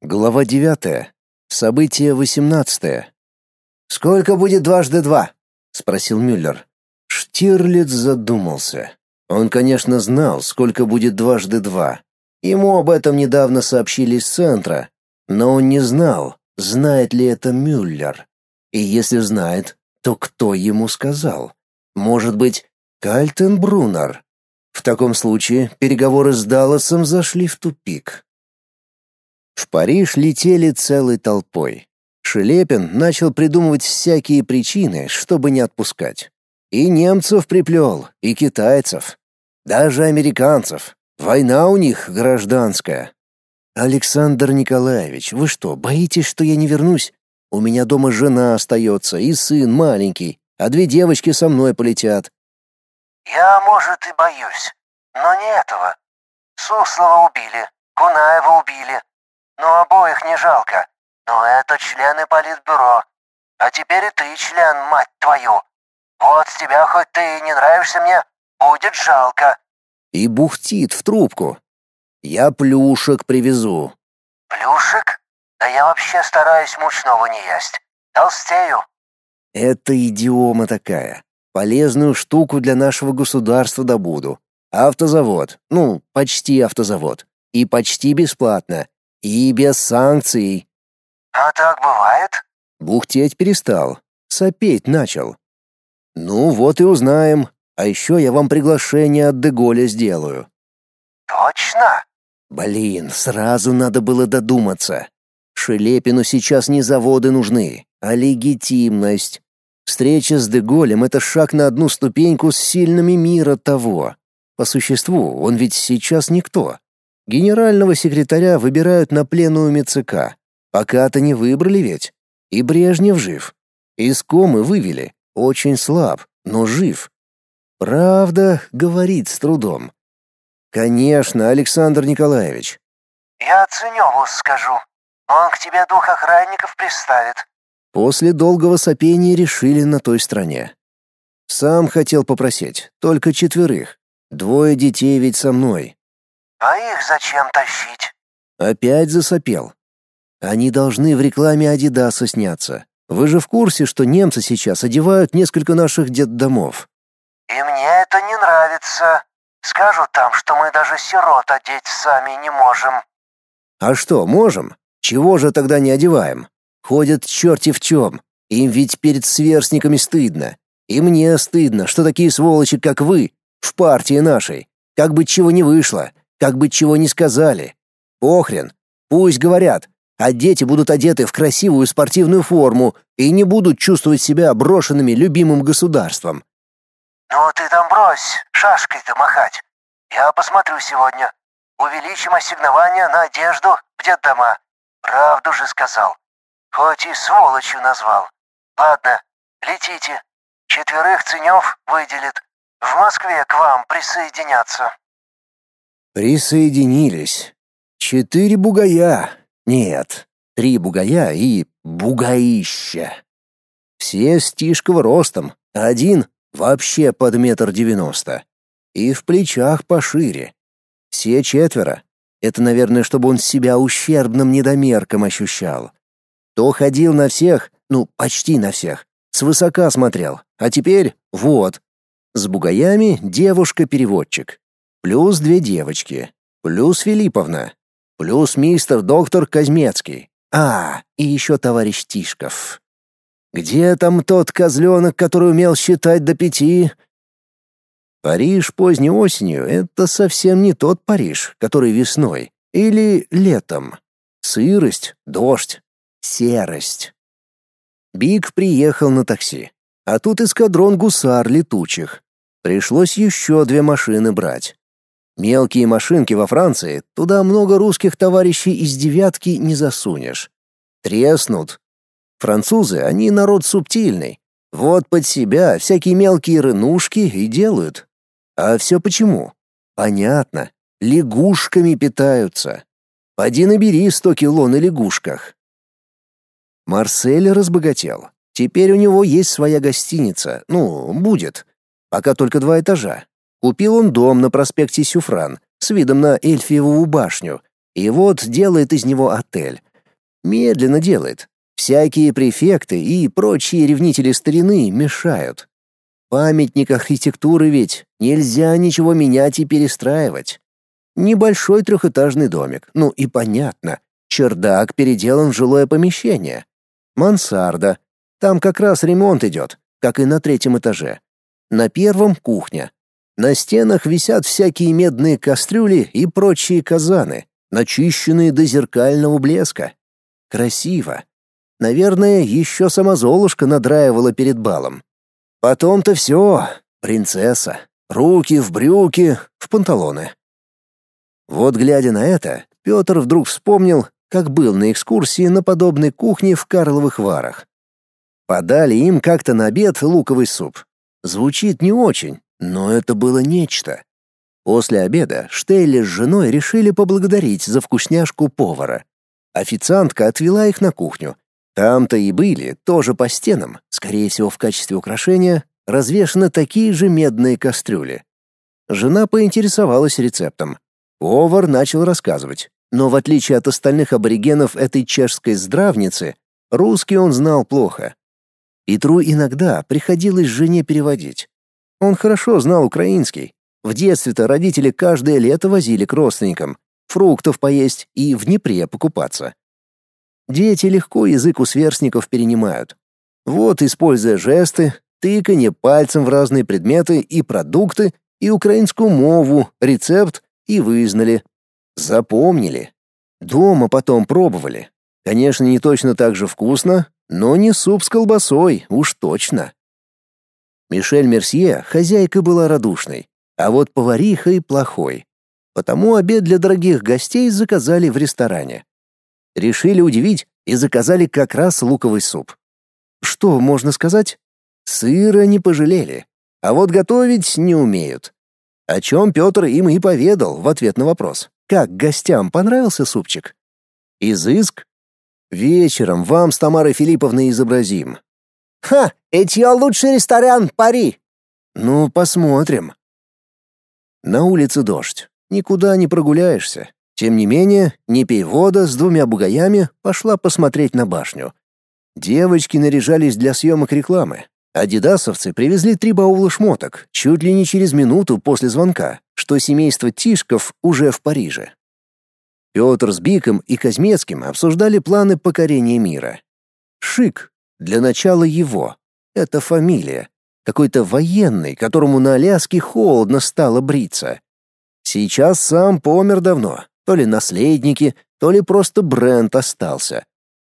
Глава 9. Событие 18. Сколько будет дважды два? спросил Мюллер. Штирлиц задумался. Он, конечно, знал, сколько будет дважды два. Ему об этом недавно сообщили из центра, но он не знал, знает ли это Мюллер. И если знает, то кто ему сказал? Может быть, Кальтенбруннер? В таком случае переговоры с Далласом зашли в тупик. В Париж летели целой толпой. Шелепин начал придумывать всякие причины, чтобы не отпускать. И немцев приплел, и китайцев, даже американцев. Война у них гражданская. Александр Николаевич, вы что, боитесь, что я не вернусь? У меня дома жена остается и сын маленький, а две девочки со мной полетят. Я, может, и боюсь, но не этого. Суслова убили, Кунаева убили, но обоих не жалко. Но это члены политбюро. А теперь и ты член, мать твою. Вот с тебя хоть ты и не нравишься мне, будет жалко. И бухтит в трубку. Я плюшек привезу. Плюшек? Да я вообще стараюсь мучного не есть. Толстею. Это идиома такая. Полезную штуку для нашего государства добуду. Автозавод. Ну, почти автозавод. И почти бесплатно. И без санкций. А так бывает? Бухтеть перестал. Сопеть начал. Ну вот и узнаем. А еще я вам приглашение от Деголя сделаю. Точно? Блин, сразу надо было додуматься. Шелепину сейчас не заводы нужны, а легитимность. Встреча с Деголем — это шаг на одну ступеньку с сильными мира того. По существу, он ведь сейчас никто. Генерального секретаря выбирают на пленуме ЦК. Пока-то не выбрали ведь. И Брежнев жив. Из комы вывели. Очень слаб, но жив. Правда, говорит с трудом. Конечно, Александр Николаевич. Я Ценеву скажу. Он к тебе двух охранников приставит. После долгого сопения решили на той стороне. Сам хотел попросить, только четверых. Двое детей ведь со мной. А их зачем тащить? Опять засопел. Они должны в рекламе Адидаса сняться. Вы же в курсе, что немцы сейчас одевают несколько наших детдомов? И мне это не нравится. Скажут там, что мы даже сирот одеть сами не можем. А что, можем? Чего же тогда не одеваем? Ходят черти в чем. Им ведь перед сверстниками стыдно. И мне стыдно, что такие сволочи, как вы, в партии нашей, как бы чего не вышло, как бы чего не сказали. Похрен. Пусть говорят. А дети будут одеты в красивую спортивную форму и не будут чувствовать себя брошенными любимым государством. Ну ты там брось, шашкой-то махать. Я посмотрю сегодня. Увеличим ассигнования на одежду в детдома. Правду же сказал. Хоть и сволочью назвал. Ладно, летите. Четверых ценев выделит. В Москве к вам присоединятся. Присоединились. Четыре бугая. Нет, три бугая и бугаища. Все с Тишкова ростом, один вообще под метр девяносто. И в плечах пошире. Все четверо. Это, наверное, чтобы он себя ущербным недомерком ощущал. То ходил на всех, ну, почти на всех, свысока смотрел, а теперь вот. С бугаями девушка-переводчик плюс две девочки, плюс Филипповна, плюс мистер-доктор Казмецкий. А, и еще товарищ Тишков. Где там тот козленок, который умел считать до пяти? Париж поздней осенью — это совсем не тот Париж, который весной или летом. Сырость, дождь, серость. Биг приехал на такси, а тут эскадрон гусар летучих. Пришлось еще две машины брать. Мелкие машинки во Франции, туда много русских товарищей из девятки не засунешь. Треснут. Французы, они народ субтильный. Вот под себя всякие мелкие рынушки и делают. А все почему? Понятно. Лягушками питаются. Поди набери сто кило на лягушках. Марсель разбогател. Теперь у него есть своя гостиница. Ну, будет. Пока только два этажа. Купил он дом на проспекте Сюфран с видом на Эльфиеву башню, и вот делает из него отель, Медленно делает. Всякие префекты и прочие ревнители старины мешают. Памятник архитектуры ведь, нельзя ничего менять и перестраивать. Небольшой трехэтажный домик, ну и понятно. Чердак переделан в жилое помещение. Мансарда. Там как раз ремонт идет, как и на третьем этаже. На первом — кухня. На стенах висят всякие медные кастрюли и прочие казаны, начищенные до зеркального блеска. Красиво. Наверное, еще сама Золушка надраивала перед балом. Потом-то все, принцесса. Руки в брюки, в панталоны. Вот глядя на это, Петр вдруг вспомнил, как был на экскурсии на подобной кухне в Карловых Варах. Подали им как-то на обед луковый суп. Звучит не очень, но это было нечто. После обеда Штейли с женой решили поблагодарить за вкусняшку повара. Официантка отвела их на кухню. Там-то и были, тоже по стенам, скорее всего в качестве украшения, развешаны такие же медные кастрюли. Жена поинтересовалась рецептом. Повар начал рассказывать, но в отличие от остальных аборигенов этой чешской здравницы, русский он знал плохо. Петру иногда приходилось жене переводить. Он хорошо знал украинский. В детстве-то родители каждое лето возили к родственникам, фруктов поесть и в Днепре покупаться. Дети легко язык у сверстников перенимают. Вот, используя жесты, тыканье пальцем в разные предметы и продукты, и украинскую мову, рецепт, и вызнали. Запомнили. Дома потом пробовали. Конечно, не точно так же вкусно, но не суп с колбасой, уж точно. Мишель Мерсье хозяйка была радушной, а вот повариха и плохой. Потому обед для дорогих гостей заказали в ресторане. Решили удивить и заказали как раз луковый суп. Что можно сказать? Сыра не пожалели, а вот готовить не умеют. О чем Петр им и поведал в ответ на вопрос. Как гостям понравился супчик? Изыск? Вечером вам с Тамарой Филипповной изобразим. Ха, Этьё лучший ресторан Пари. Ну, посмотрим. На улице дождь. Никуда не прогуляешься. Тем не менее, не пей вода с двумя бугаями пошла посмотреть на башню. Девочки наряжались для съемок рекламы. Адидасовцы привезли три баула шмоток чуть ли не через минуту после звонка, что семейство Тишков уже в Париже. Петр с Биком и Казмецким обсуждали планы покорения мира. Шик. Для начала его, это фамилия. Какой-то военный, которому на Аляске холодно стало бриться. Сейчас сам помер давно. То ли наследники, то ли просто бренд остался.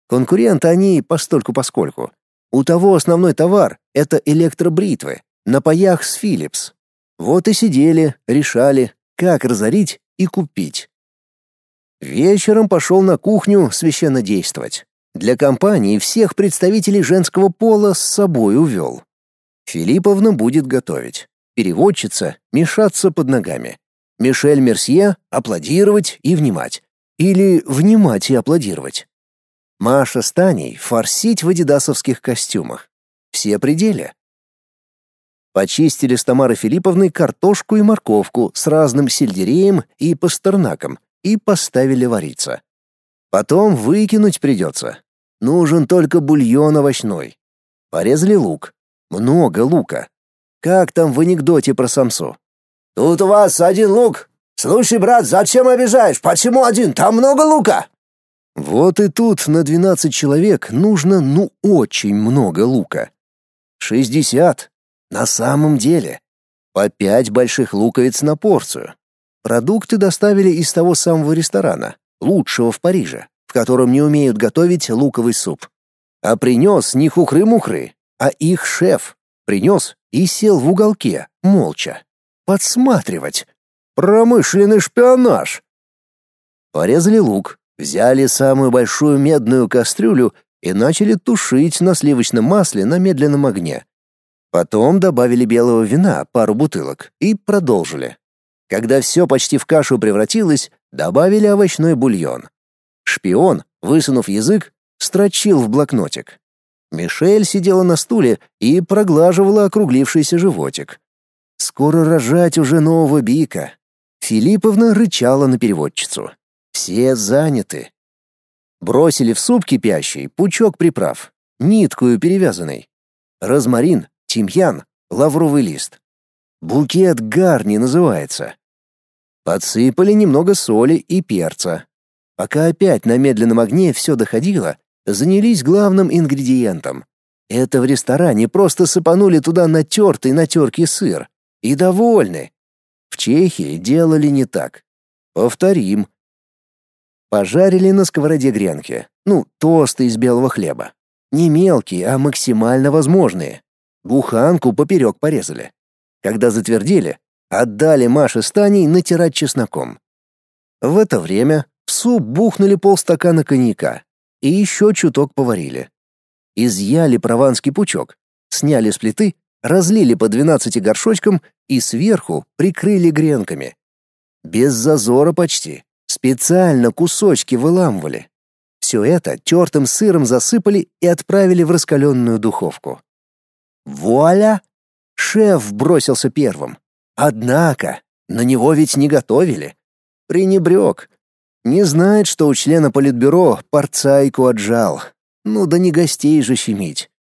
Конкуренты они постольку-поскольку. У того основной товар — это электробритвы, на паях с Philips. Вот и сидели, решали, как разорить и купить. Вечером пошел на кухню священно действовать. Для компании всех представителей женского пола с собой увел. Филипповна будет готовить. Переводчица — мешаться под ногами. Мишель Мерсье — аплодировать и внимать. Или внимать и аплодировать. Маша с Таней — форсить в адидасовских костюмах. Все пределы. Почистили с Тамарой Филипповной картошку и морковку с разным сельдереем и пастернаком и поставили вариться. Потом выкинуть придется. Нужен только бульон овощной. Порезали лук. Много лука. Как там в анекдоте про самсу? «Тут у вас один лук. Слушай, брат, зачем обижаешь? Почему один? Там много лука!» Вот и тут на двенадцать человек нужно ну очень много лука. Шестьдесят. На самом деле. По пять больших луковиц на порцию. Продукты доставили из того самого ресторана лучшего в Париже, в котором не умеют готовить луковый суп. А принес не хухры-мухры, а их шеф. Принес и сел в уголке, молча. Подсматривать. Промышленный шпионаж. Порезали лук, взяли самую большую медную кастрюлю и начали тушить на сливочном масле на медленном огне. Потом добавили белого вина, пару бутылок, и продолжили. Когда все почти в кашу превратилось, добавили овощной бульон. Шпион, высунув язык, строчил в блокнотик. Мишель сидела на стуле и проглаживала округлившийся животик. Скоро рожать уже нового бика. Филипповна рычала на переводчицу. Все заняты. Бросили в суп кипящий пучок приправ, ниткую перевязанный. Розмарин, тимьян, лавровый лист. Букет гарни называется. Подсыпали немного соли и перца. Пока опять на медленном огне все доходило, занялись главным ингредиентом. Это в ресторане просто сыпанули туда натертый на терке сыр. И довольны. В Чехии делали не так. Повторим. Пожарили на сковороде гренки. Ну, тосты из белого хлеба. Не мелкие, а максимально возможные. Буханку поперек порезали. Когда затвердели, отдали Маше с Таней натирать чесноком. В это время в суп бухнули полстакана коньяка и еще чуток поварили. Изъяли прованский пучок, сняли с плиты, разлили по 12 горшочкам и сверху прикрыли гренками. Без зазора почти. Специально кусочки выламывали. Все это тертым сыром засыпали и отправили в раскаленную духовку. Вуаля! Шеф бросился первым. Однако, на него ведь не готовили. Пренебрег. Не знает, что у члена политбюро порцайку отжал. Ну да не гостей же щемить.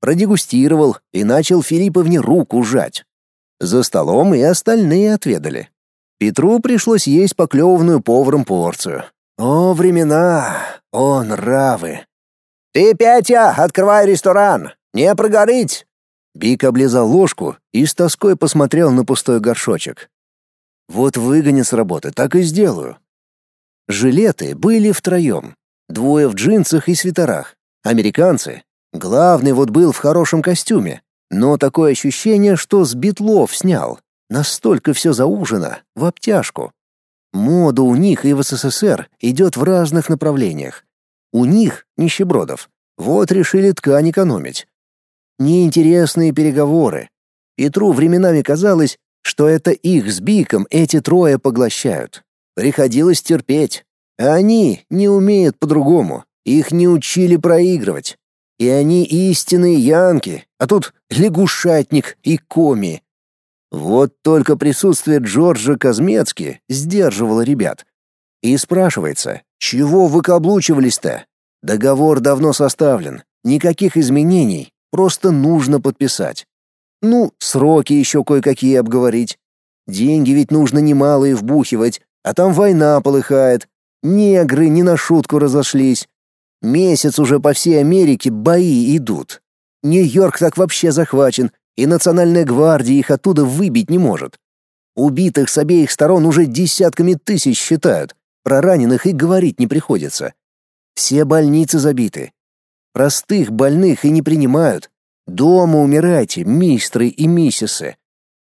Продегустировал и начал Филипповне руку жать. За столом и остальные отведали. Петру пришлось есть поклеванную поваром порцию. О, времена! О, нравы! «Ты, Петя, открывай ресторан! Не прогорить!» Бик облизал ложку и с тоской посмотрел на пустой горшочек. «Вот выгонят с работы, так и сделаю». Жилеты были втроем. Двое в джинсах и свитерах. Американцы. Главный вот был в хорошем костюме. Но такое ощущение, что с битлов снял. Настолько все заужено, в обтяжку. Мода у них и в СССР идет в разных направлениях. У них, нищебродов, вот решили ткань экономить. Неинтересные переговоры. Петру временами казалось, что это их с Биком эти трое поглощают. Приходилось терпеть. А они не умеют по-другому. Их не учили проигрывать. И они истинные янки, а тут лягушатник и коми. Вот только присутствие Джорджа Казмецки сдерживало ребят. И спрашивается, чего выкаблучивались-то? Договор давно составлен, никаких изменений, Просто нужно подписать. Ну, сроки еще кое-какие обговорить. Деньги ведь нужно немалые вбухивать, а там война полыхает. Негры не на шутку разошлись. Месяц уже по всей Америке бои идут. Нью-Йорк так вообще захвачен, и национальная гвардия их оттуда выбить не может. Убитых с обеих сторон уже десятками тысяч считают. Про раненых и говорить не приходится. Все больницы забиты. Простых больных и не принимают. Дома умирайте, мистры и миссисы.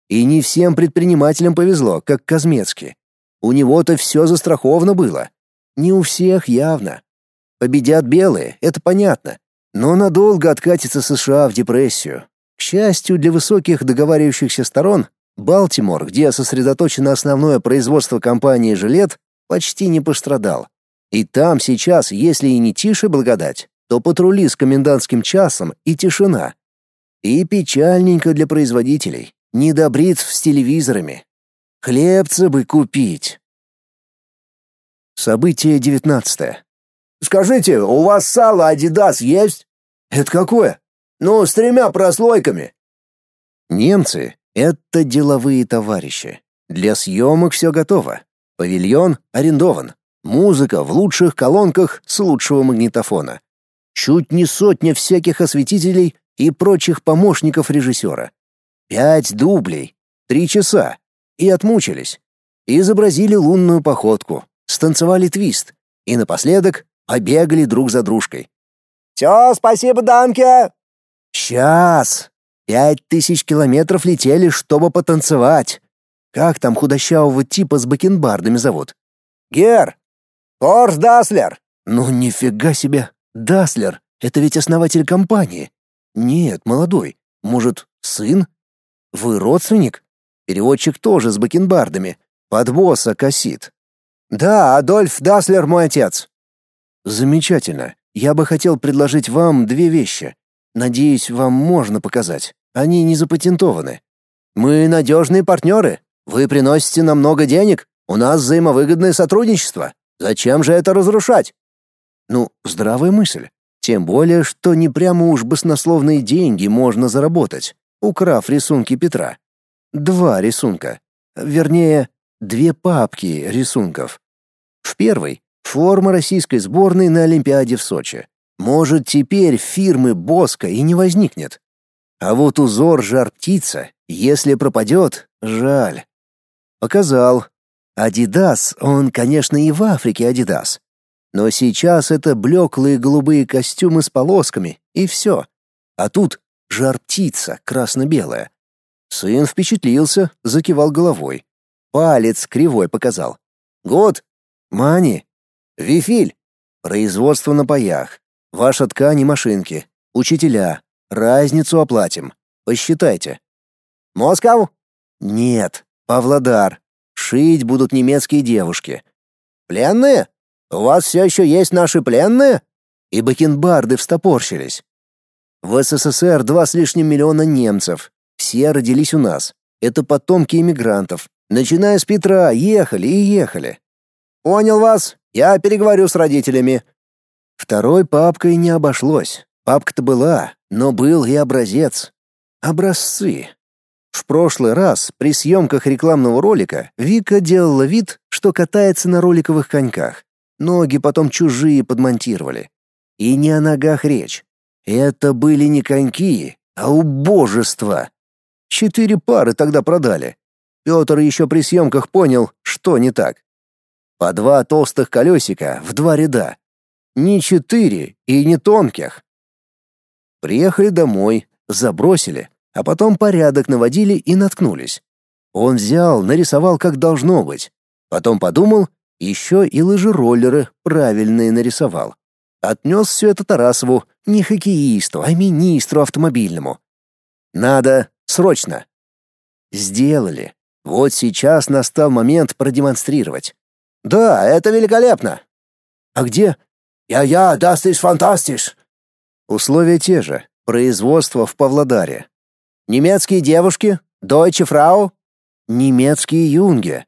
И не всем предпринимателям повезло, как Казмецки. У него-то все застраховано было. Не у всех явно. Победят белые, это понятно. Но надолго откатится США в депрессию. К счастью для высоких договаривающихся сторон, Балтимор, где сосредоточено основное производство компании «Жилет», почти не пострадал. И там сейчас, если и не тише благодать, то патрули с комендантским часом и тишина. И печальненько для производителей. Недобрит с телевизорами. Хлебца бы купить. Событие девятнадцатое. «Скажите, у вас сало Адидас есть?» «Это какое?» «Ну, с тремя прослойками». Немцы — это деловые товарищи. Для съемок все готово. Павильон арендован. Музыка в лучших колонках с лучшего магнитофона чуть не сотня всяких осветителей и прочих помощников режиссера. Пять дублей, три часа, и отмучились. Изобразили лунную походку, станцевали твист, и напоследок побегали друг за дружкой. «Все, спасибо, Danke!» «Сейчас! Пять тысяч километров летели, чтобы потанцевать. Как там худощавого типа с бакенбардами зовут?» «Герр Хорст Дасслер!» «Ну нифига себе! Дасслер — это ведь основатель компании. Нет, молодой. Может, сын? Вы родственник? Переводчик тоже с бакенбардами. Под босса косит. Да, Адольф Даслер мой отец. Замечательно. Я бы хотел предложить вам две вещи. Надеюсь, вам можно показать. Они не запатентованы. Мы надежные партнеры. Вы приносите нам много денег. У нас взаимовыгодное сотрудничество. Зачем же это разрушать? Ну, здравая мысль. Тем более, что не прямо уж баснословные деньги можно заработать, украв рисунки Петра. Два рисунка. Вернее, две папки рисунков. В первой — форма российской сборной на Олимпиаде в Сочи. Может, теперь фирмы Боска и не возникнет. А вот узор жар-птица, если пропадет, жаль. Показал. Адидас, он, конечно, и в Африке Адидас. Но сейчас это блеклые голубые костюмы с полосками, и все. А тут жар-птица красно-белая. Сын впечатлился, закивал головой. Палец кривой показал. «Год! Мани! Вифиль! Производство на паях. Ваша ткань и машинки. Учителя. Разницу оплатим. Посчитайте. Москва? Нет, Павлодар. Шить будут немецкие девушки. Пленные? У вас все еще есть наши пленные? И бакенбарды встопорщились. В СССР два с лишним миллиона немцев. Все родились у нас. Это потомки иммигрантов. Начиная с Петра, ехали и ехали. Понял вас. Я переговорю с родителями. Второй папкой не обошлось. Папка-то была, но был и образец. Образцы. В прошлый раз при съемках рекламного ролика Вика делала вид, что катается на роликовых коньках. Ноги потом чужие подмонтировали. И не о ногах речь. Это были не коньки, а убожество. Четыре пары тогда продали. Петр еще при съемках понял, что не так. По два толстых колесика в два ряда. Не четыре и не тонких. Приехали домой, забросили, а потом порядок наводили и наткнулись. Он взял, нарисовал как должно быть. Потом подумал, еще и лыжероллеры правильные нарисовал. Отнес все это Тарасову, не хоккеисту, а министру автомобильному. Надо, срочно. Сделали. Вот сейчас настал момент продемонстрировать. Да, это великолепно. А где? Я-я, das ist fantastisch. Условия те же. Производство в Павлодаре. Немецкие девушки? Deutsche Frau? Немецкие юнги.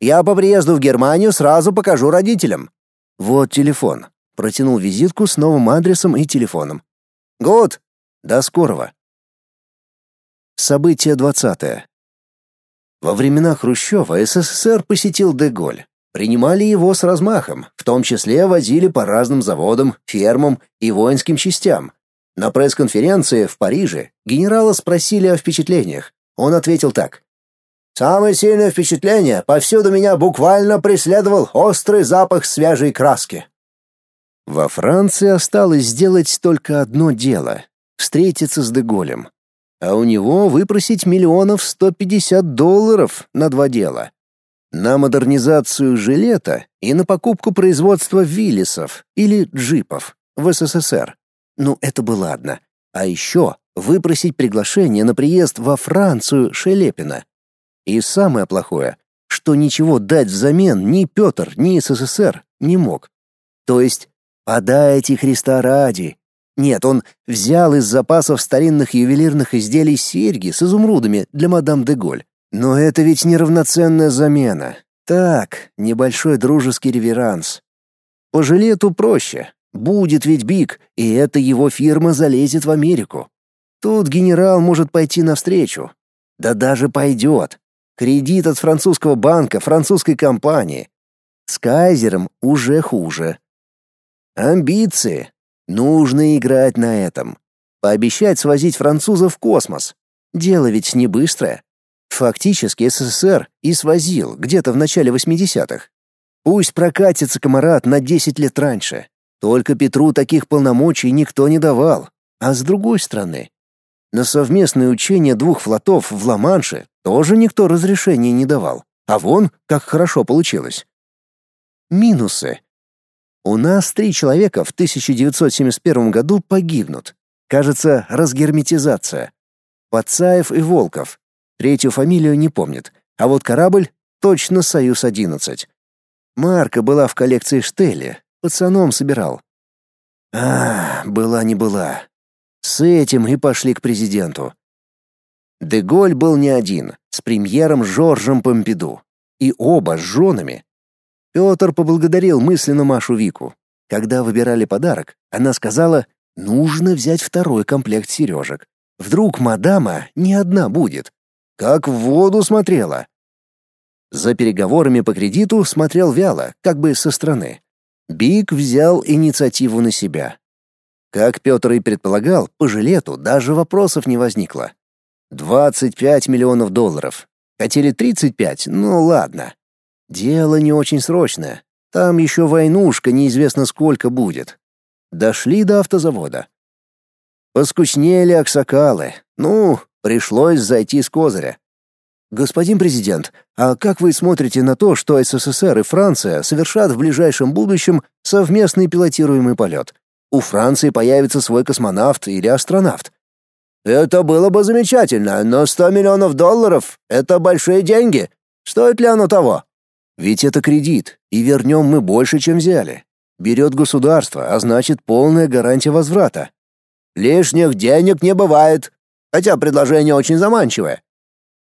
Я по приезду в Германию сразу покажу родителям. Вот телефон. Протянул визитку с новым адресом и телефоном. Гуд. До скорого. Событие двадцатое. Во времена Хрущева СССР посетил Деголь. Принимали его с размахом, в том числе возили по разным заводам, фермам и воинским частям. На пресс-конференции в Париже генерала спросили о впечатлениях. Он ответил так: Самое сильное впечатление повсюду меня буквально преследовал острый запах свежей краски. Во Франции осталось сделать только одно дело встретиться с Деголем. А у него выпросить миллионов сто пятьдесят долларов на два дела на модернизацию жилета и на покупку производства Виллисов или джипов в СССР. Ну, это бы ладно. А еще выпросить приглашение на приезд во Францию Шелепина. И самое плохое, что ничего дать взамен ни Петр, ни СССР не мог. То есть, подайте Христа ради. Нет, он взял из запасов старинных ювелирных изделий серьги с изумрудами для мадам де Голь но это ведь неравноценная замена. Так, небольшой дружеский реверанс. По жилету проще. Будет ведь Биг, и эта его фирма залезет в Америку. Тут генерал может пойти навстречу. Да даже пойдет. Кредит от французского банка, французской компании. С Кайзером уже хуже. Амбиции. Нужно играть на этом. Пообещать свозить французов в космос. Дело ведь не быстрое. Фактически СССР и свозил где-то в начале 80-х. Пусть прокатится комарат на 10 лет раньше. Только Петру таких полномочий никто не давал. А с другой стороны, на совместное учение двух флотов в Ла-Манше тоже никто разрешения не давал. А вон, как хорошо получилось. Минусы. У нас три человека в 1971 году погибнут. Кажется, разгерметизация. Пацаев и Волков. Третью фамилию не помнит. А вот корабль точно «Союз-11». Марка была в коллекции Штелли. Пацаном собирал. А, была не была. С этим и пошли к президенту. Деголь был не один, с премьером Жоржем Помпиду. И оба с женами. Петр поблагодарил мысленно Машу Вику. Когда выбирали подарок, она сказала, нужно взять второй комплект сережек. Вдруг мадама не одна будет. Как в воду смотрела. За переговорами по кредиту смотрел вяло, как бы со стороны. Биг взял инициативу на себя. Как Петр и предполагал, по жилету даже вопросов не возникло. 25 миллионов долларов. Хотели 35, ну ладно. Дело не очень срочное. Там еще войнушка неизвестно сколько будет. Дошли до автозавода. Поскучнели аксакалы. Ну, пришлось зайти с козыря. Господин президент, а как вы смотрите на то, что СССР и Франция совершат в ближайшем будущем совместный пилотируемый полет? У Франции появится свой космонавт или астронавт. Это было бы замечательно, но 100 миллионов долларов — это большие деньги. Стоит ли оно того? Ведь это кредит, и вернем мы больше, чем взяли. Берет государство, а значит полная гарантия возврата. Лишних денег не бывает, хотя предложение очень заманчивое.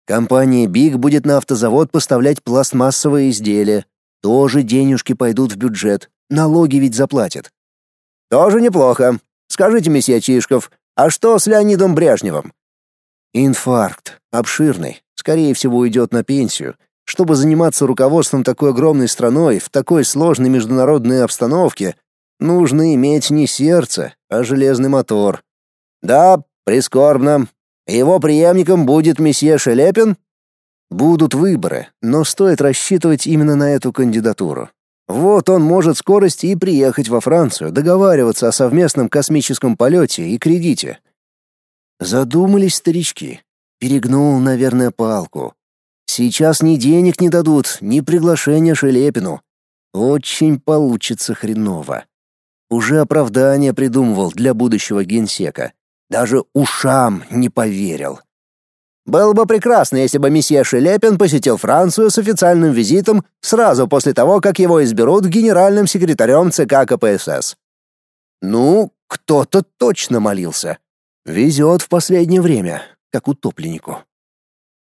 Компания Big будет на автозавод поставлять пластмассовые изделия. Тоже денежки пойдут в бюджет, налоги ведь заплатят. Тоже неплохо. Скажите, месье Чишков, а что с Леонидом Брежневым? Инфаркт, обширный, скорее всего уйдет на пенсию — чтобы заниматься руководством такой огромной страной в такой сложной международной обстановке, нужно иметь не сердце, а железный мотор. Да, прискорбно. Его преемником будет месье Шелепин? Будут выборы, но стоит рассчитывать именно на эту кандидатуру. Вот он может скорости и приехать во Францию, договариваться о совместном космическом полете и кредите. Задумались старички. Перегнул, наверное, палку. Сейчас ни денег не дадут, ни приглашения Шелепину. Очень получится хреново. Уже оправдание придумывал для будущего генсека. Даже ушам не поверил. Было бы прекрасно, если бы месье Шелепин посетил Францию с официальным визитом сразу после того, как его изберут генеральным секретарем ЦК КПСС. Ну, кто-то точно молился. Везет в последнее время, как утопленнику.